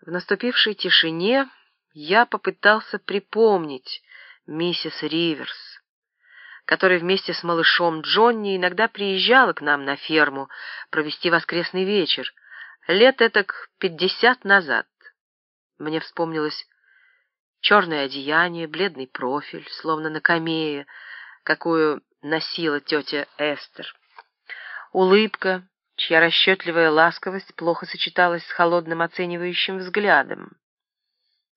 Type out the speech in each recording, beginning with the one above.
В наступившей тишине я попытался припомнить миссис Риверс, которая вместе с малышом Джонни иногда приезжала к нам на ферму провести воскресный вечер, лет этак пятьдесят назад. Мне вспомнилось черное одеяние, бледный профиль, словно на камее, какую носила тетя Эстер. Улыбка, чья расчетливая ласковость плохо сочеталась с холодным оценивающим взглядом.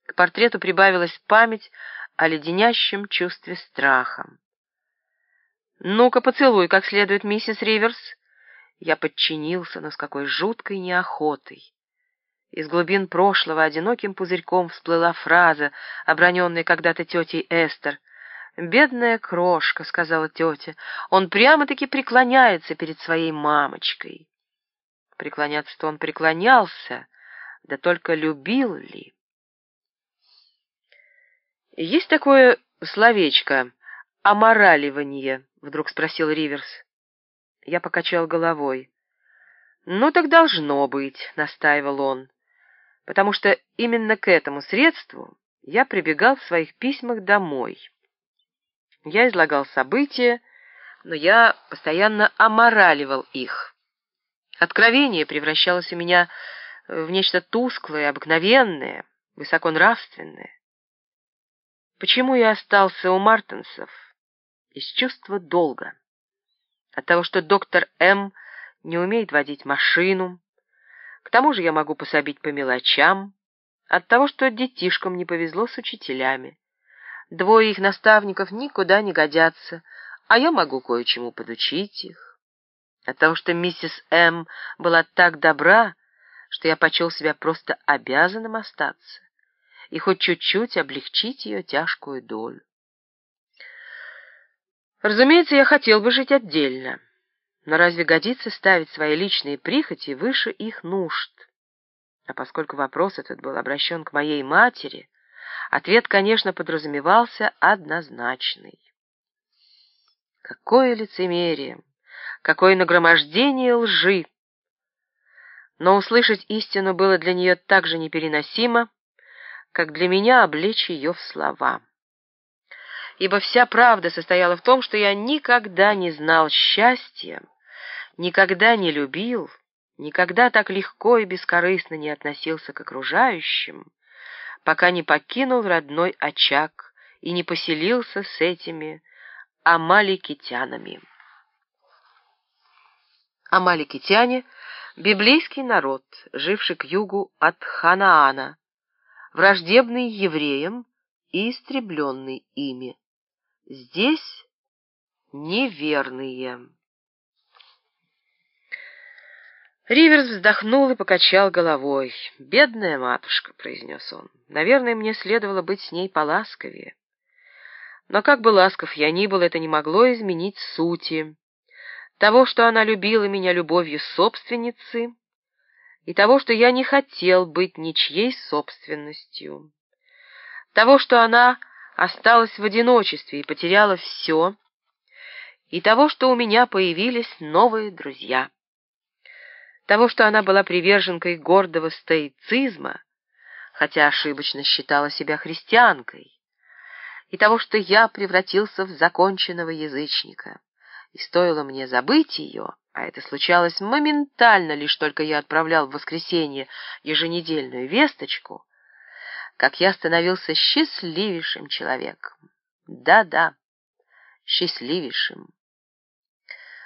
К портрету прибавилась память о леденящем чувстве страха. «Ну-ка, поцелуй как следует, миссис Риверс!» Я подчинился, но с какой жуткой неохотой. Из глубин прошлого одиноким пузырьком всплыла фраза, оброненная когда-то тетей Эстер. «Бедная крошка», — сказала тетя, — «он прямо-таки преклоняется перед своей мамочкой». Преклоняться-то он преклонялся, да только любил ли? «Есть такое словечко «омораливание», — вдруг спросил Риверс. Я покачал головой. «Ну, так должно быть», — настаивал он, «потому что именно к этому средству я прибегал в своих письмах домой. Я излагал события, но я постоянно омораливал их. Откровение превращалось у меня в нечто тусклое, обыкновенное, высоконравственное. Почему я остался у Мартенсов? Из чувства долга. От того, что доктор М. не умеет водить машину. К тому же я могу пособить по мелочам. От того, что детишкам не повезло с учителями. Двое их наставников никуда не годятся, а я могу кое-чему подучить их. От того, что миссис М. была так добра, что я почел себя просто обязанным остаться и хоть чуть-чуть облегчить ее тяжкую долю. Разумеется, я хотел бы жить отдельно, но разве годится ставить свои личные прихоти выше их нужд? А поскольку вопрос этот был обращен к моей матери, ответ, конечно, подразумевался однозначный. Какое лицемерие! Какое нагромождение лжи! Но услышать истину было для нее так же непереносимо, как для меня облечь ее в слова. Ибо вся правда состояла в том, что я никогда не знал счастья, никогда не любил, никогда так легко и бескорыстно не относился к окружающим, пока не покинул родной очаг и не поселился с этими амаликитянами. Амаликитяне — библейский народ, живший к югу от Ханаана, враждебный евреям и истребленный ими. Здесь неверные. Риверс вздохнул и покачал головой. «Бедная матушка», — произнес он, — «наверное, мне следовало быть с ней поласковее». Но как бы ласков я ни был, это не могло изменить сути. Того, что она любила меня любовью собственницы, и того, что я не хотел быть ничьей собственностью, того, что она осталась в одиночестве и потеряла все, и того, что у меня появились новые друзья, того, что она была приверженкой гордого стоицизма, хотя ошибочно считала себя христианкой, и того, что я превратился в законченного язычника, и стоило мне забыть ее, а это случалось моментально, лишь только я отправлял в воскресенье еженедельную весточку, как я становился счастливейшим человеком. Да-да, счастливейшим.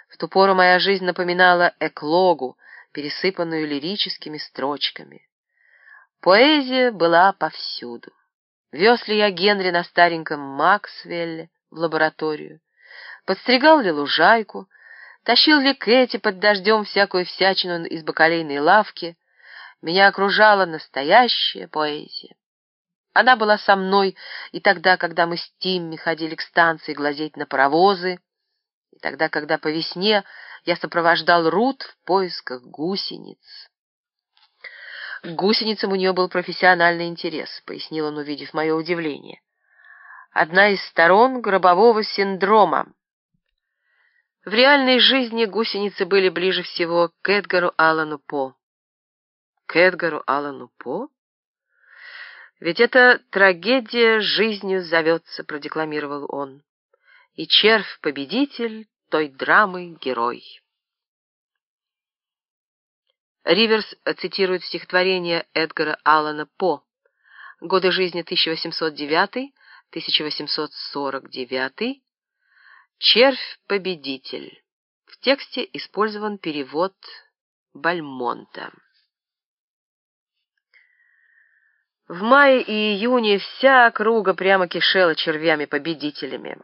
В ту пору моя жизнь напоминала эклогу, пересыпанную лирическими строчками. Поэзия была повсюду. Вез ли я Генри на стареньком Максвелле в лабораторию, подстригал ли лужайку, Тащил ли Кэти под дождем всякую всячину из бакалейной лавки, меня окружала настоящая поэзия. Она была со мной и тогда, когда мы с Тимми ходили к станции глазеть на паровозы, и тогда, когда по весне я сопровождал Рут в поисках гусениц. К гусеницам у нее был профессиональный интерес, пояснил он, увидев мое удивление. Одна из сторон гробового синдрома, в реальной жизни гусеницы были ближе всего к Эдгару Аллану По. К Эдгару Аллану По? Ведь это трагедия жизнью зовется, продекламировал он. И червь-победитель той драмы герой. Риверс цитирует стихотворение Эдгара Аллана По «Годы жизни 1809-1849», «Червь-победитель». В тексте использован перевод Бальмонта. В мае и июне вся округа прямо кишела червями-победителями.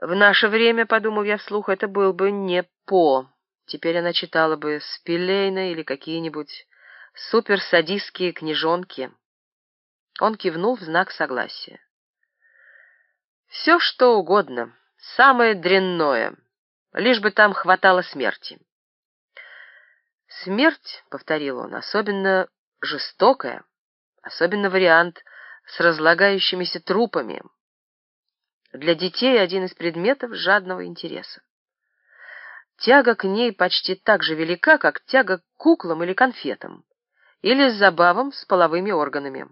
В наше время, подумал я вслух, это был бы не По. Теперь она читала бы Спилейна или какие-нибудь суперсадистские книжонки. Он кивнул в знак согласия. Все, что угодно, самое дрянное, лишь бы там хватало смерти. Смерть, — повторил он, — особенно жестокая, особенно вариант с разлагающимися трупами. Для детей один из предметов жадного интереса. Тяга к ней почти так же велика, как тяга к куклам или конфетам, или с забавом с половыми органами.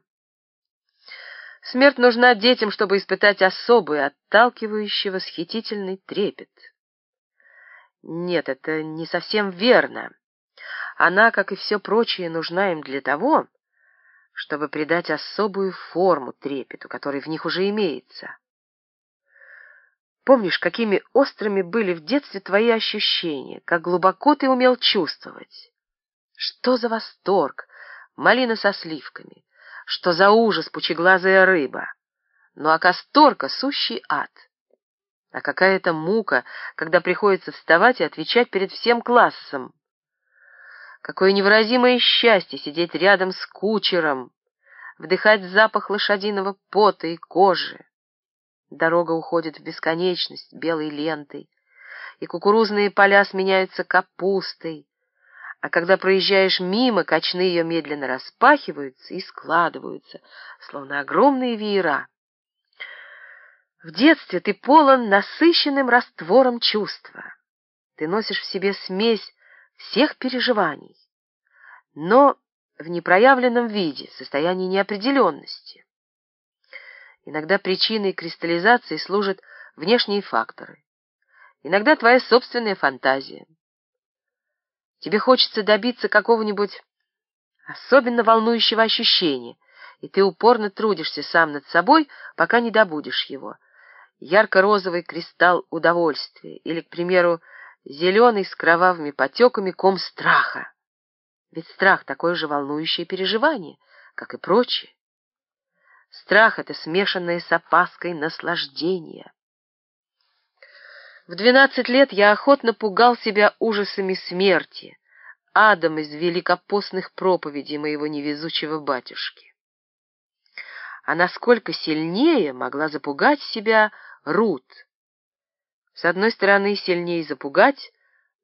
Смерть нужна детям, чтобы испытать особый, отталкивающий, восхитительный трепет. Нет, это не совсем верно. Она, как и все прочее, нужна им для того, чтобы придать особую форму трепету, который в них уже имеется. Помнишь, какими острыми были в детстве твои ощущения, как глубоко ты умел чувствовать? Что за восторг! Малина со сливками! Что за ужас пучеглазая рыба! Ну а касторка — сущий ад! А какая-то мука, когда приходится вставать и отвечать перед всем классом. Какое невыразимое счастье сидеть рядом с кучером, вдыхать запах лошадиного пота и кожи. Дорога уходит в бесконечность белой лентой, и кукурузные поля сменяются капустой, а когда проезжаешь мимо, кочны ее медленно распахиваются и складываются, словно огромные веера. В детстве ты полон насыщенным раствором чувства. Ты носишь в себе смесь всех переживаний, но в непроявленном виде, состоянии неопределенности. Иногда причиной кристаллизации служат внешние факторы. Иногда твоя собственная фантазия. Тебе хочется добиться какого-нибудь особенно волнующего ощущения, и ты упорно трудишься сам над собой, пока не добудешь его. Ярко-розовый кристалл удовольствия или, к примеру, зеленый с кровавыми потеками ком страха. Ведь страх — такое же волнующее переживание, как и прочее. Страх — это смешанное с опаской наслаждение. В двенадцать лет я охотно пугал себя ужасами смерти, адом из великопостных проповедей моего невезучего батюшки. А насколько сильнее могла запугать себя Рут? С одной стороны, сильнее запугать,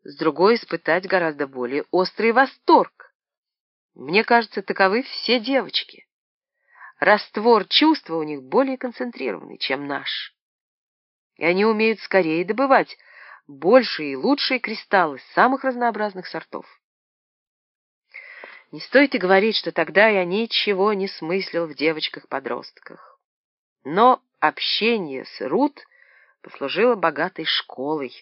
с другой — испытать гораздо более острый восторг. Мне кажется, таковы все девочки раствор чувства у них более концентрированный, чем наш. И они умеют скорее добывать большие и лучшие кристаллы самых разнообразных сортов. Не стоит и говорить, что тогда я ничего не смыслил в девочках-подростках. Но общение с Рут послужило богатой школой,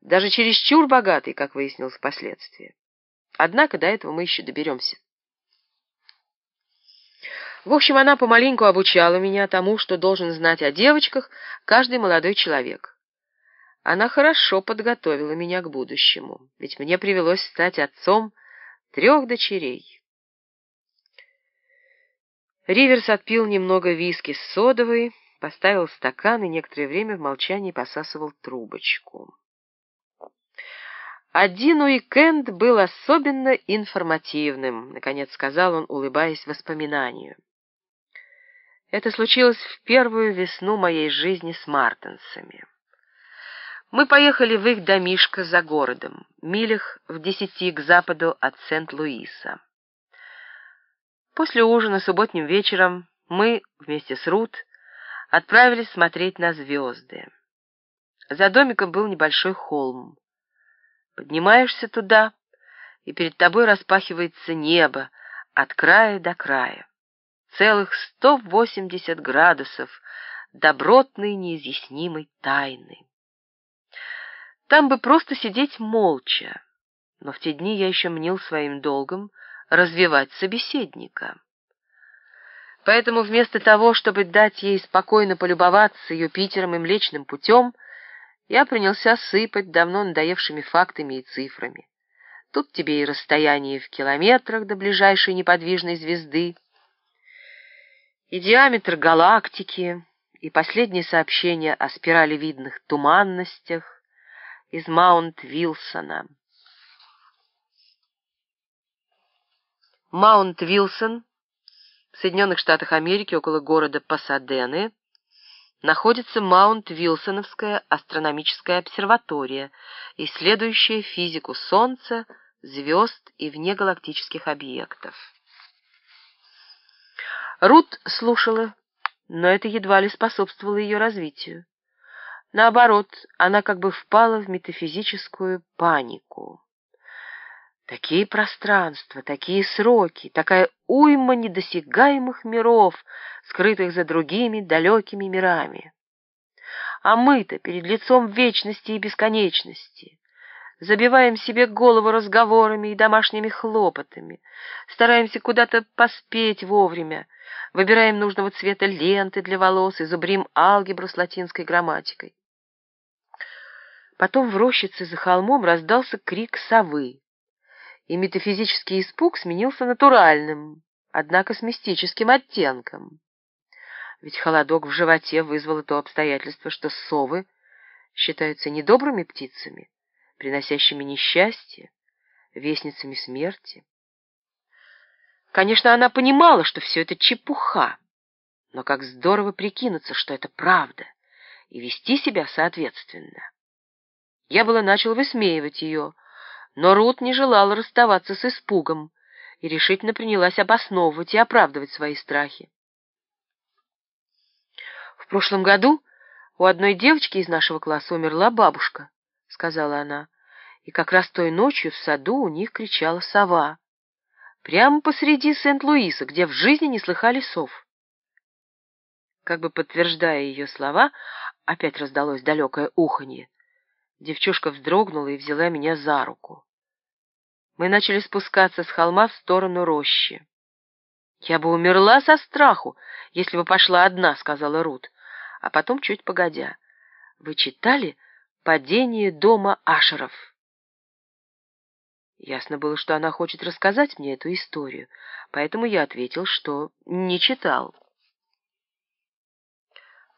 даже чересчур богатой, как выяснилось впоследствии. Однако до этого мы еще доберемся. В общем, она помаленьку обучала меня тому, что должен знать о девочках каждый молодой человек. Она хорошо подготовила меня к будущему, ведь мне привелось стать отцом трех дочерей. Риверс отпил немного виски с содовой, поставил стакан и некоторое время в молчании посасывал трубочку. Один уикенд был особенно информативным, наконец сказал он, улыбаясь воспоминанию. Это случилось в первую весну моей жизни с Мартенсами. Мы поехали в их домишко за городом, милях в десяти к западу от Сент-Луиса. После ужина субботним вечером мы вместе с Рут отправились смотреть на звезды. За домиком был небольшой холм. Поднимаешься туда, и перед тобой распахивается небо от края до края. Целых 180 градусов добротной неизъяснимой тайны. Там бы просто сидеть молча, но в те дни я еще мнил своим долгом развивать собеседника. Поэтому вместо того, чтобы дать ей спокойно полюбоваться Юпитером и Млечным путем, я принялся сыпать давно надоевшими фактами и цифрами. Тут тебе и расстояние в километрах до ближайшей неподвижной звезды, и диаметр галактики, и последнее сообщение о спиралевидных туманностях из Маунт-Вилсона. Маунт-Вилсон в Соединенных Штатах Америки около города Пасадены находится Маунт-Вилсоновская астрономическая обсерватория, исследующая физику Солнца, звезд и внегалактических объектов. Рут слушала, но это едва ли способствовало ее развитию. Наоборот, она как бы впала в метафизическую панику. Такие пространства, такие сроки, такая уйма недосягаемых миров, скрытых за другими далекими мирами. А мы-то перед лицом вечности и бесконечности забиваем себе голову разговорами и домашними хлопотами, стараемся куда-то поспеть вовремя, выбираем нужного цвета ленты для волос и зубрим алгебру с латинской грамматикой. Потом в рощице за холмом раздался крик совы и метафизический испуг сменился натуральным, однако с мистическим оттенком. Ведь холодок в животе вызвало то обстоятельство, что совы считаются недобрыми птицами, приносящими несчастье, вестницами смерти. Конечно, она понимала, что все это чепуха, но как здорово прикинуться, что это правда, и вести себя соответственно. Я было начал высмеивать ее, но Рут не желала расставаться с испугом и решительно принялась обосновывать и оправдывать свои страхи. «В прошлом году у одной девочки из нашего класса умерла бабушка», — сказала она, «и как раз той ночью в саду у них кричала сова. Прямо посреди Сент-Луиса, где в жизни не слыхали сов». Как бы подтверждая ее слова, опять раздалось далекое уханье. Девчушка вздрогнула и взяла меня за руку. Мы начали спускаться с холма в сторону рощи. «Я бы умерла со страху, если бы пошла одна», — сказала Рут. А потом, чуть погодя, «Вы читали «Падение дома Ашеров»?» Ясно было, что она хочет рассказать мне эту историю, поэтому я ответил, что не читал.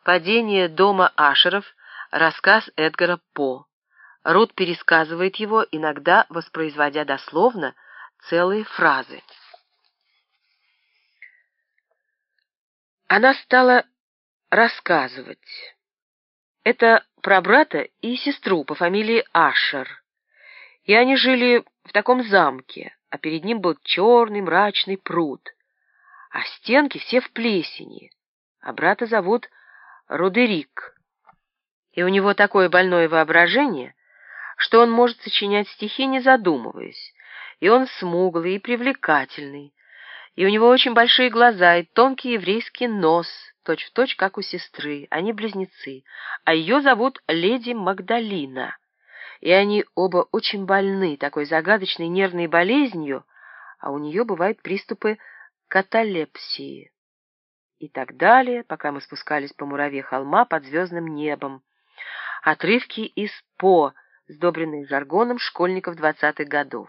«Падение дома Ашеров» — рассказ Эдгара По. Рут пересказывает его, иногда воспроизводя дословно целые фразы. Она стала рассказывать. Это про брата и сестру по фамилии Ашер. И они жили в таком замке, а перед ним был черный мрачный пруд, а стенки все в плесени, а брата зовут Родерик. И у него такое больное воображение, что он может сочинять стихи, не задумываясь, и он смуглый и привлекательный, и у него очень большие глаза и тонкий еврейский нос, точь-в-точь, точь, как у сестры, они близнецы, а ее зовут леди Магдалина, и они оба очень больны такой загадочной нервной болезнью, а у нее бывают приступы каталепсии. И так далее, пока мы спускались по мураве холма под звездным небом. Отрывки из «По», сдобренные жаргоном школьников двадцатых годов.